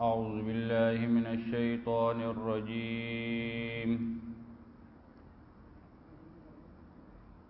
أعوذ بالله من الشيطان الرجيم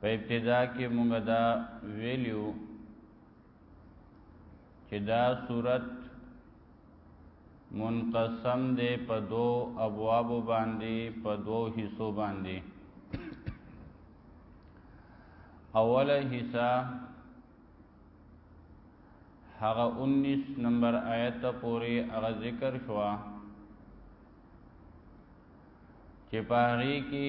په ابتدا کې موږ دا ویلیو چې دا صورت منقسم دی په دو ابواب باندې په دو حصو باندې اوله حصہ هغه 19 نمبر آیت پورې هغه ذکر شو چې پاره کې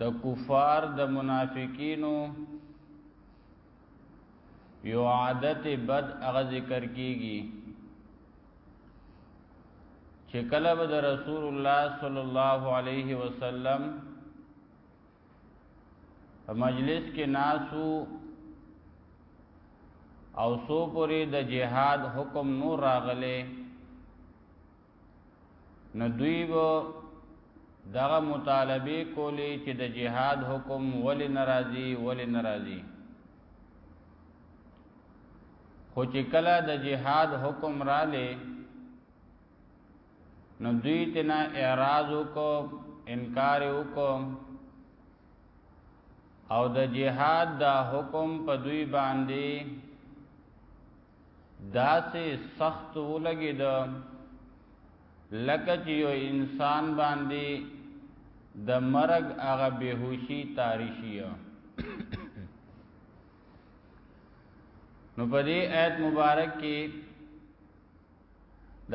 د کفار د منافقینو یو عادت بد هغه ذکر کیږي چې کله به د رسول الله صلی الله علیه وسلم په مجلس کې ناسو او سو پوری د جهاد حکم نور راغله نو دوی به دغه مطالبه کولی چې د جهاد حکم ولې ناراضي ولې ناراضي خو چې کله د جهاد حکم را لې نو دوی تینا اعراض وکړو انکار وکړو او د جهاد دا حکم په دوی باندې داسې سخت ولګید لکه چې یو انسان باندې د مرګ هغه بهوشي تاریشی نو په دې آیت مبارک کې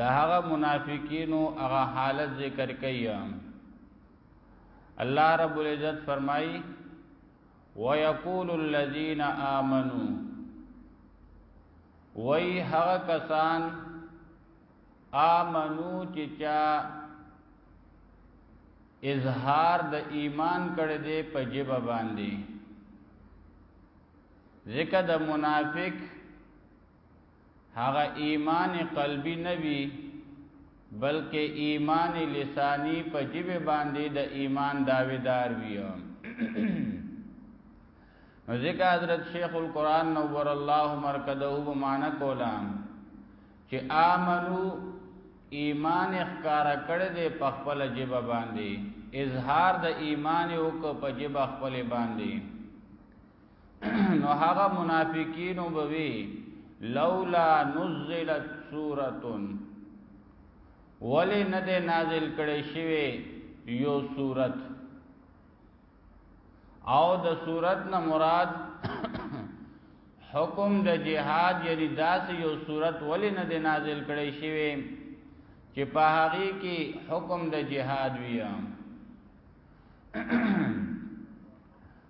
د هغه منافقینو هغه حالت ذکر کړي الله رب العزت فرمایي ويقول الذين آمنوا وي هغه کسان آمنو چې چا اظهار د ایمان کړي دي په جبه باندې ذکر د منافق هغه ایمان قلبی نه وی بلکې ایمان لسانی په جبه باندې د ایمان داویدار وی نو ځکه حضرت شیخ القرآن نور الله مرکده و معنا کولا چې آمنو ایمان اخکار کړه دې په خپل جبه باندې اظهار د ایمان او کو په جبه خپل باندې نو هغه منافقین وبوي لولا نزلت سوره ولی نه ده نازل کړي شوی یو صورت او د صورت نه مراد حکم د جهاد یعنی داس یو صورت ولی نه ده نازل کړي شوی چې په هغه کې حکم د جهاد ویام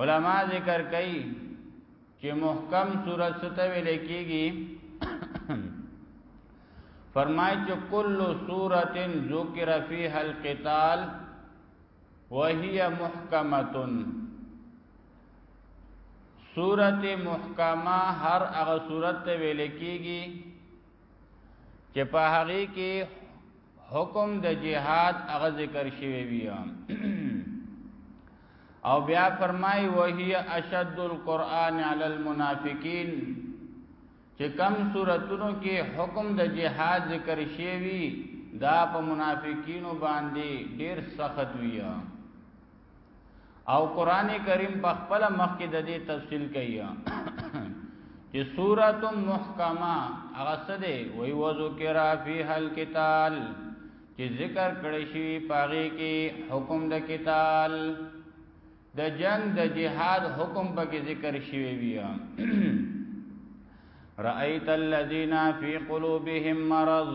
علما ذکر کوي چې محکم صورت ته ویل کېږي فرمای چې کل سورۃ ذکر فیها القتال وهي محکمه سورۃ محکمه هر هغه سورۃ ته ویل کېږي چې په هغه کې حکم د جهاد هغه ذکر شوی وی او بیا فرمای وهي اشد القرآن علی المنافقین چې کم سوراتونو کې حکم د جهاد ذکر شوی دا په منافقینو باندې ډیر سخت وی او قران کریم په خپل مخ کې د دې تفصیل کوي چې سورۃ محکمه هغه څه دی وی وذو کرا فی هل قتال چې ذکر کړی شي پاره کې حکم د قتال د جنگ د جهاد حکم پکې ذکر شوی وی رأیت الذین فی قلوبهم مرض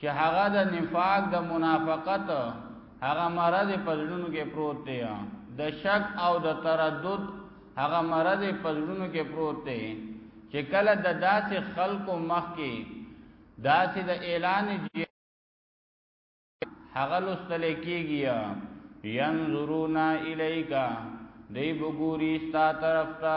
چې هغه د نفاق د منافقت هغه مرض په زړونو کې پروت دی د شک او د تردد هغه مرض په زړونو کې پروت دی چې کله د داسې خلکو مخ کې داسې د اعلان جی هغه لستل کېږي ينظرون الیکا دی بګوري ستا طرف ته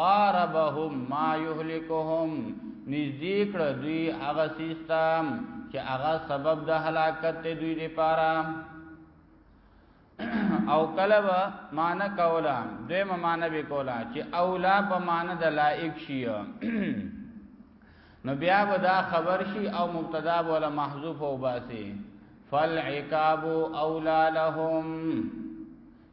قاربهم ما يهلكهم نږدې کړ دوی هغه سیستم چې هغه سبب د هلاکت ته دوی لپاره او کله به مان کولا دیمه مان به کولا چې اولا په مان د لایق شي نو بیا به دا خبر شي او مبتدا ولا محذوف او باسي فالعقاب اولا لهم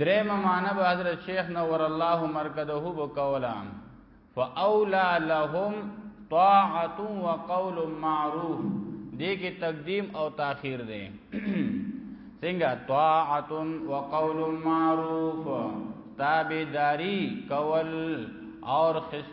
درېمه معنی به حضرت شیخ نور الله مرکزه به کولا فاولا لهم طاعت وقول معروف دې کې تقدیم او تاخير دی څنګه طاعت وقول معروف تابعداري کول اور خس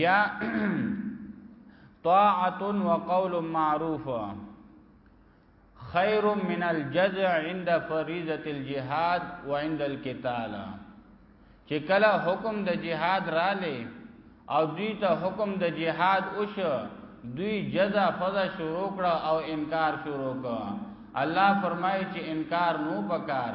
یا طاعت و قول معروف خیر من الجزع عند فریضه الجهاد وعند القتال چې کله حکم د جهاد را لې او دوی ته حکم د جهاد وشو دوی جزا فضا شروع کړه او انکار شروع کړه الله فرمایي چې انکار نو پکار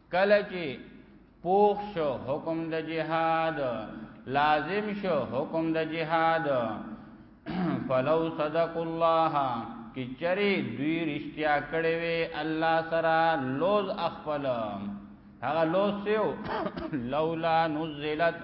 کله چې پوخ شو حکم د جهاد لازم شو حکم د جهاد فلو صدق الله کی چری دوی رشتیا کړي وي الله سره لوز اخفل هغه لوز سیو لولا نزلت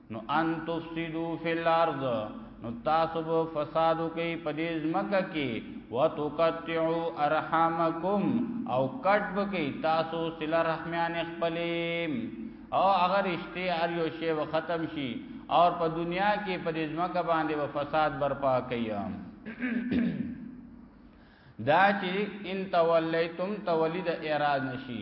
نو ان تفسدو فی الارض نو تاسو به فساد کوي په دې ځمکه کې وتقطعوا ارحامکم او کټ به کوي تاسو صله رحمیان خپلې او اگر اشته هر یو شی و ختم شي او په دنیا کې په دې ځمکه باندې و فساد برپا کوي دا چې ان تولیتم تولید اعراض نشي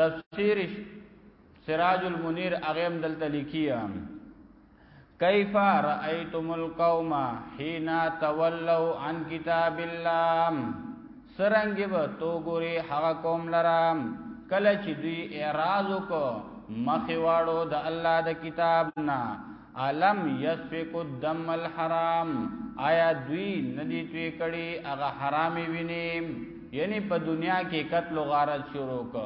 تفسیر سراج المنیر اغیم دلته لیکیا کیف رأیتم القوم حين تولوا عن کتاب الله سرنګ به تو ګوري هغه قوم لرام کله چې دوی اعتراض وکړو مخې واړو د الله د کتاب نه الم یسفک الدم الحرام آیا دوی ندی توی کړي هغه حرامي ویني یعنی په دنیا کې قتل غارت شروع ک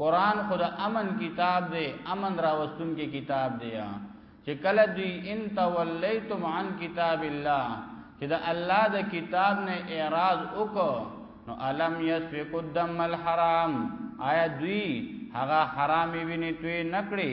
قران خود امن کتاب دی امن راوستون کې کتاب دی چې کله دوی ان تولیتم عن کتاب الله چې د الله د کتاب نه اعراض وکړو نو الم یسفک الدم الحرام آیا دوی هغه حرامي ویني توی نکړي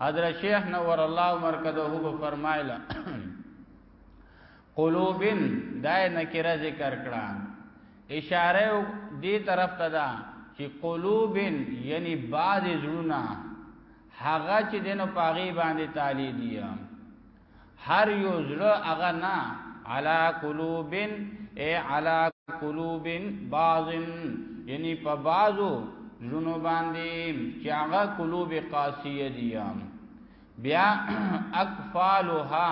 حضرت شیخ نور الله مرکزه به فرمایله قلوبن دای نکره ذکر کړه اشاره دې طرف ته ده چې قلوبن یعنی بعض زړونه هغه چې دنه پاغي باندې تعالی دي هر یو زړه هغه نه علا قلوبن اے علا قلوبن بعضن یعنی په بعضو زړونو باندې چې هغه قلوب قاسیه دي بیا اکفالها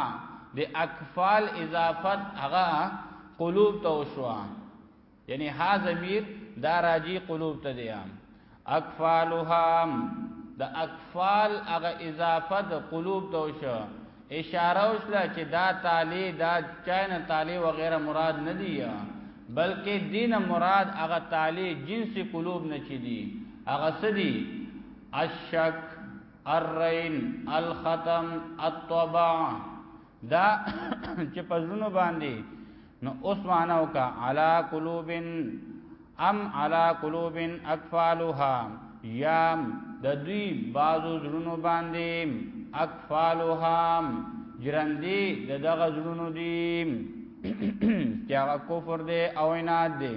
د اکفال اضافت هغه قلوب ته وشوه یعنی ها ضمیر دا راجی قلوب ته دی عام اکفالها د اکفال هغه اضافه د قلوب ته وشو اشاره وشله چې دا تالی دا چاین تالی و غیره مراد نه دی بلکې دین مراد هغه تالی جنس قلوب نه چي دي هغه سدي الشک الرین الختم الطبع دا چې پزونو باندې نو اوس معنا وکا علا قلوبن ام علا قلوبن اقفالها یا د دوی بازو زړونو باندې اقفالها جرندې د دغه زړونو دي چې هغه کفر دی او عناد دی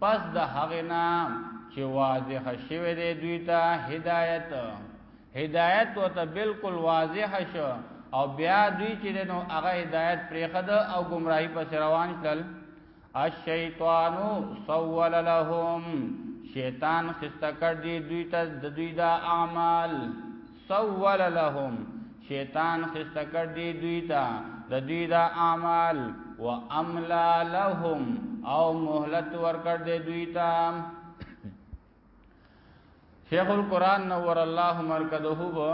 پس د هغه نام چې واضح شوه دی دوی ته هدایت هدایت ورته بالکل واضح شو او بیا دوی چې نو هغه هدایت پرېخد او گمراهی پس روان شل الشیطان سول لهم شیطان خسته کړ دی دوی ته د دوی دا اعمال سول لهم شیطان خسته کړ دی دوی ته د دوی دا اعمال و املا لهم او مهلت ورکړ دی دوی ته شیخ القران نور الله مرکزه وو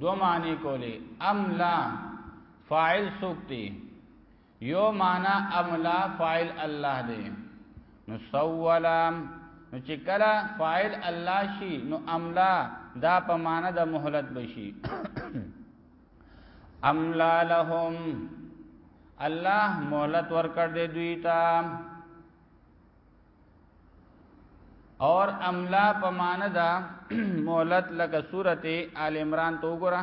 دو معنی کولی املا فاعل سوکتی یو معنا املا فاعل الله دی نو سولام نو چې کله فاعل الله شي نو املا دا په معنا د مهلت بشي املا لهم الله مهلت ورکړ دې دوی ته اور املا په معنا دا مهلت لکه سورته آل عمران تو ګره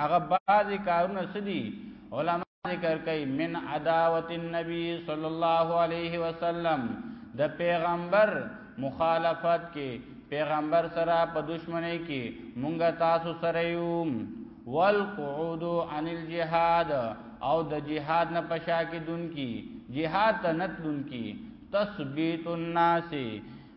هغه بعضی کارونه سدي علما ذکر کوي من عداوت النبي صلی الله علیه وسلم د پیغمبر مخالفت کې پیغمبر سره په دشمنی کې مونږه تاسو سره یو والقعود عن الجهاد او د جهاد نه پشا کې دن کی جهاد ته نت دن کی تثبیت الناس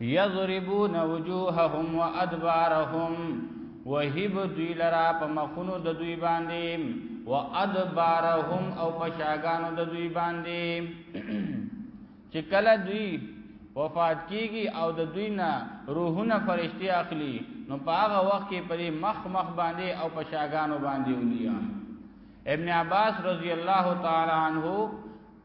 یضربون وجوههم وادبارهم وهب دوی لرا په مخونو د دوی باندې و ادبارهم او په شاګانو د دوی باندې چې کله دوی وفات کیږي او د دوی نه روحونه فرشتي اخلي نو په هغه وخت کې په مخ مخ باندې او په شاګانو باندې ولیا ابن عباس رضی الله تعالی عنہ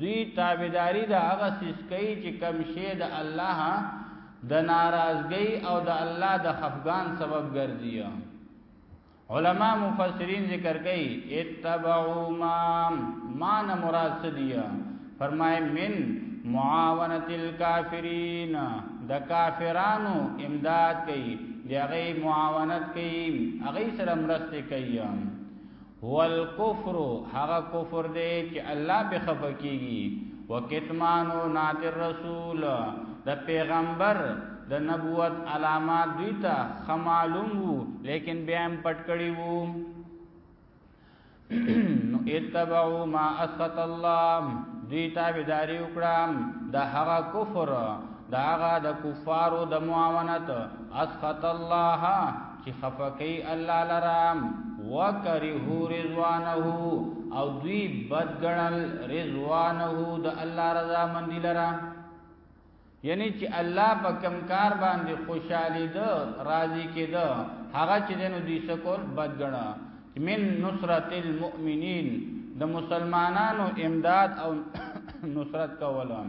دوی تابعداري د هغه سیس کوي چې کم شی د الله د ناراضګۍ او د الله د خفقان سبب ګرځي علما مفسرین ذکر کوي اتبعوا ما ما نه مراد څه دی فرمای من معاونت الکافرین د کافرانو امداد کوي دغه معاونت کوي هغه سره مرسته کوي هو الكفر هغه کفر دی چې الله به خفقيږي وکتمانو نات الرسول د پیغمبر د نبوت علامات دوی ته خمالوم وو لیکن بیا هم پټ کړی وو نو اتبعوا ما اسخط الله دوی تابعداري وکړه د هغه کفر دا هغه د کفارو د معاونت اسخط الله چې خفقې الله لرام وکره رضوانه او دوی بدګړل رضوانه د الله رضا مندي لرا یعنی چې الله په کم کار باندې خوشالي ده راضي کده هغه چې دنو دي سکول بدګړه من نصرت المؤمنین د مسلمانانو امداد او نصرت کولم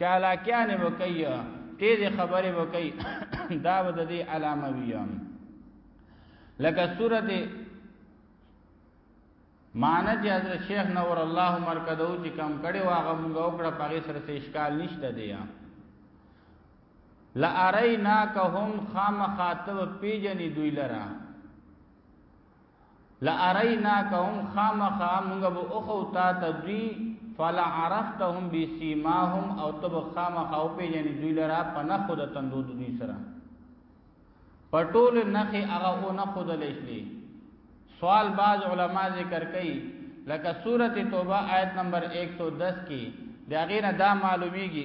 چالاکیان وکي تیز خبره وکي دا ود دي علامه ویام لکه سورته معنی چې حضرت شیخ نور الله مرکزو چې کم کړي واغه موږ وکړه پغې سره څه اشکال نشته دی لاریناکهم خامخاتب پیجنې دوی لره لاریناکهم خامخا موږ به اوخو تا ته دوی فلا عرفتهم بسیماهم او تب خامخا او پیجنې دوی لرا په نخو د تندو دوی سره پټول نخې هغه او نخو د لشلی سوال باز علما ذکر کوي لکه سوره توبه آیت نمبر 110 کې دا غینه دا معلومیږي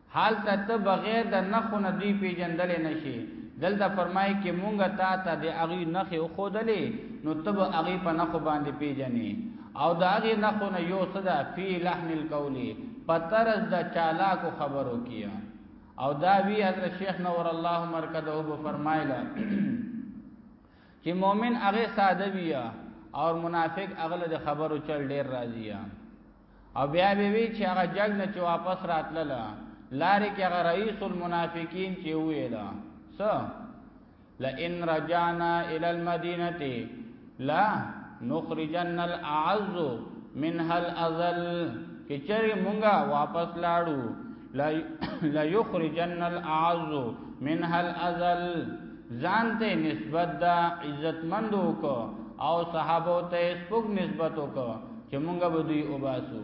هلته ته بغیر د نښو نه دوی پیژندلی نه شې. دلته فرمایي که مونږ تا ته د هغوی نښې وښودلې نو ته به هغوی په نښو باندې پیژنې. او د هغې نښو نه یو څه ده، فی لحن القول، په طرز د چالاکو خبرو کې. او دا وی حضرت شیخ نور الله مرکزه به فرمایله چې مؤمن هغه ساده وی او منافق هغه د خبرو چل ډیر راضی. او بیا به وی چې هغه جګ نه چې واپس راتلل لارې کې هغه رئیس المنافقین چې ویل س لئن رجعنا الى المدینه لا نخرجن الاعز منها الاذل کچری مونږه واپس لاړو لا یخرجن الاعز منها الازل ځان ته نسبت دا عزت مندو کو او صحابه ته سپوږ نسبت وکړه چې مونږه به دوی وباسو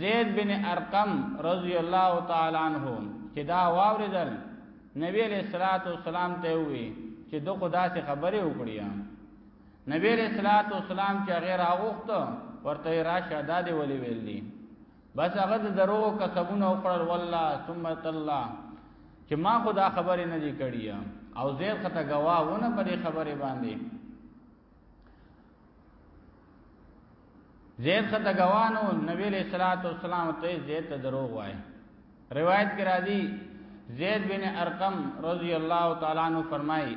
زید بن ارقم رضی الله تعالی عنہ چې دا واوریدل نبی علیہ الصلوۃ والسلام ته وی چې د خدا څخه خبره وکړی نبی علیہ الصلوۃ والسلام چې غیر اوخته ورته راشه دادې ولې ویل دي بس هغه د درو قسمونه وکړل والله ثم تلا چې ما خدا خبرې نه دی کړی او زیر خطا گواهونه په دې خبرې باندې زید خطا گواهانو نبی له صلوات و سلام ته زید ته دروغ وای روایت کې راځي زید بن ارقم رضی الله تعالی عنہ فرمایي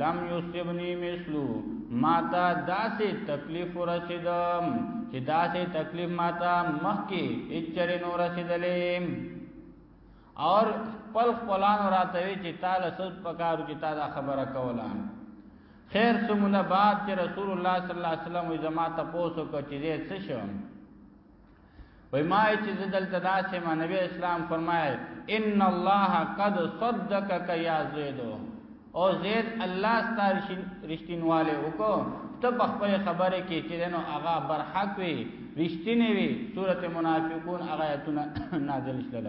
لم یصبنی مثلو ما ته داسې تکلیف ورسېدم چې داسې تکلیف ما ته مخکې اچرې نو رسېدلې اور خپل خپلان راته وی چې تعالی سود پکارو چې تا دا خبره کوله خیر سمونه بعد چې رسول الله صلی الله علیه وسلم زما ته پوسو کو چې دې څه شم وای ما چې زدلته داسې ما نبی اسلام فرمایل ان الله قد صدقك يا زيد او زید الله ستاره رښتینواله وکړو ته په خپل خبره کې چې نو هغه برحق وي رښتینی وي سوره منافقون هغه آیتونه نازل شلل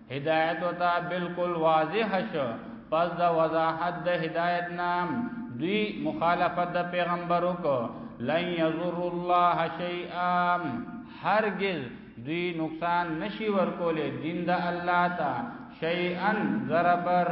هدایت وتا بالکل واضح شو پس د وضاحت د هدایت نام دوی مخالفت د پیغمبر وکړه لن یضر الله شیئا هرگز دوی نقصان نشي ورکولې دین د الله ته شیئا ضربر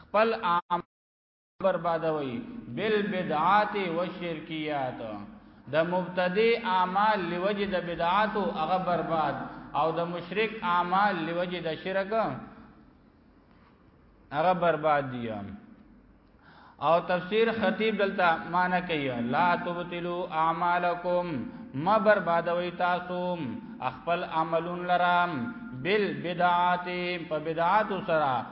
خپل عام بربادوي بالبدعات والشرکیات د مبتدی اعمال لوجه د بدعات او هغه برباد او د مشرک اعمال لوجه د شرک هغه برباد دي او تفسیر خطیب دلته معنی کوي لا تبتلوا اعمالکم ما بربادوي تاسو خپل عملون لرام بالبدعات په بدعات سره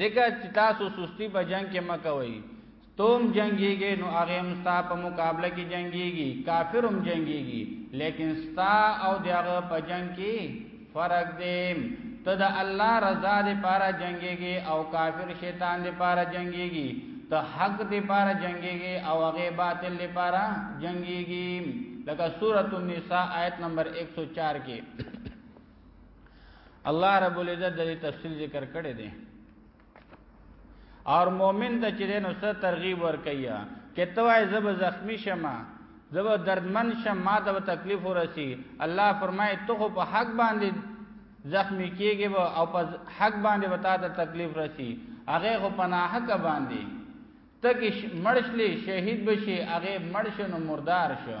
ځکه چې تاسو سستی په جنگ کې مکوئ توم جنگيږي نو هغه هم ستا په مقابله کې جنگيږي کافر هم جنگيږي لیکن ستا او دغه په جنگ کې فرق دی ته د الله رضا دې پاره جنگيږي او کافر شیطان دې پاره جنگيږي ته حق دې پاره جنگيږي او هغه باطل دې پاره جنگيږي لکه سورۃ النساء آیت نمبر 104 کې الله رب العزت د دې تفصیل ذکر کړی دی اور مؤمن ته چې نو څه ترغیب ورکیا کته وای زب زخمی شمه زب دردمن شم ما ته تکلیف ورسی الله فرمای ته په حق باندې زخمی کیږي او په حق باندې وتا ته تکلیف رسی هغه خو پناه حق باندې تک مړشلی شهید بشي هغه مړشنو مردار شو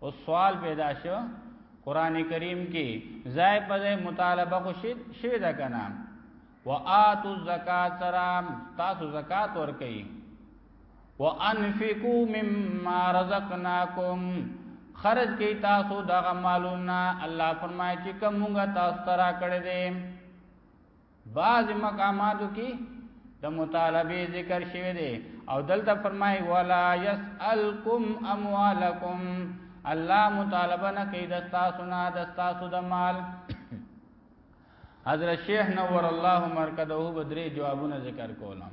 او سوال پیدا شو قران کریم کې زای په ځای مطالبه خو شوی دا کنه وآتو الزکات سره تاسو زکات ورکئ وانفقوا مما رزقناکم خرج کی تاسو دغه مالونه الله فرمایي چې کومه تاسو ترا کړې دي بعض مقاماتو کې د مطالبه ذکر شوی دی او دلته فرمای ولا يسالکم اموالکم الله مطالبه نه کوي د تاسو نه د تاسو د مال حضرت شیخ نور الله مرکزه بدري جوابونه ذکر کولم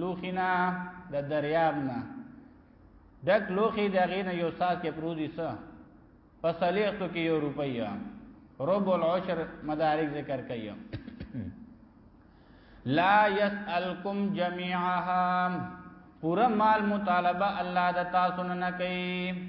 لوخینا د دریاب نه ډک لوخي د غینه یو ساعت کې پرودي سه فصلیختو کې یو روپیا رب العشر مدارک ذکر کوي لا يسألكم جميعها پورا مال مطالبه الله د تاسو نه کوي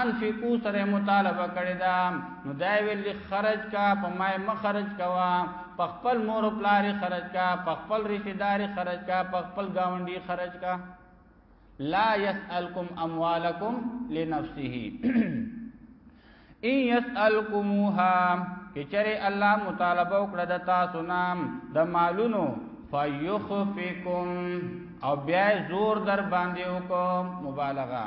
انفقو سره مطالبه کړی دا نو دا ویل خرج کا په مای مخرج کوا په خپل مور او پلار خرج کا په خپل رشتہ دار خرج کا په خپل گاونډي خرج کا لا يسالكم اموالكم لنفسه ان يسالكموها کچره الله مطالبه وکړه د تاسو نام د مالونو فيخفكم او بیا زور در باندې وکم مبالغه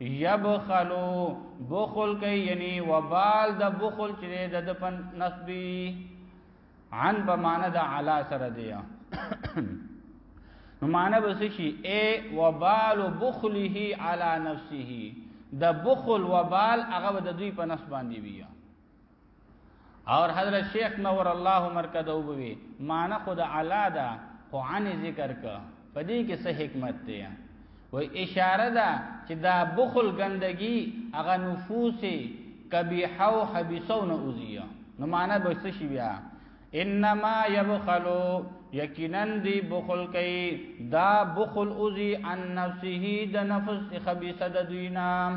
یبخلو بخل کوي یعنی وبال د بخل چې د د پن نسبی عن په معنا د علا سره دی نو معنا به شي ای وبال بخله علی نفسه د بخل وبال هغه د دوی په نسب باندې بیا اور حضرت شیخ نور الله مرکز او بوي معنی خود اعلی ده خو عن ذکر کا پدې کې څه حکمت دی و اشاره ده چې دا بخل ګندګي هغه نفوس کبیحه او حبیسو نه اوزیه نو معنی به څه شي بیا انما يبخلو یقینا دی بخل کوي دا بخل اوزی عن نفسه د نفس خبيثه د دوی نام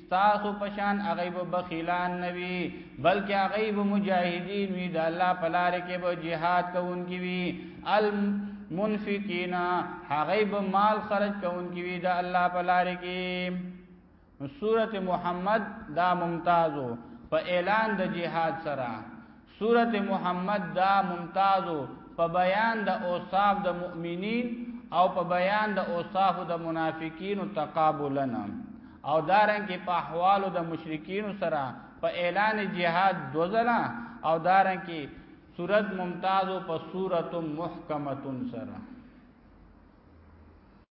تاسو پشان اغیب بخیلان نوی بلکې اغیب مجاهدین وی د الله په لار کې به jihad کوونکی وی المنفقین اغیب مال خرج کوونکی وی د الله په لار کې سورته محمد دا ممتازو په اعلان د jihad سره سورت محمد دا ممتازو په بیان د اوصاف د مؤمنین او په بیان د اوصاف د منافقین تقابلا او دارن کې په احوال د مشرکین سره په اعلان جهاد دوزلا او دارن کې سورت ممتازو په سورت محکمتون سره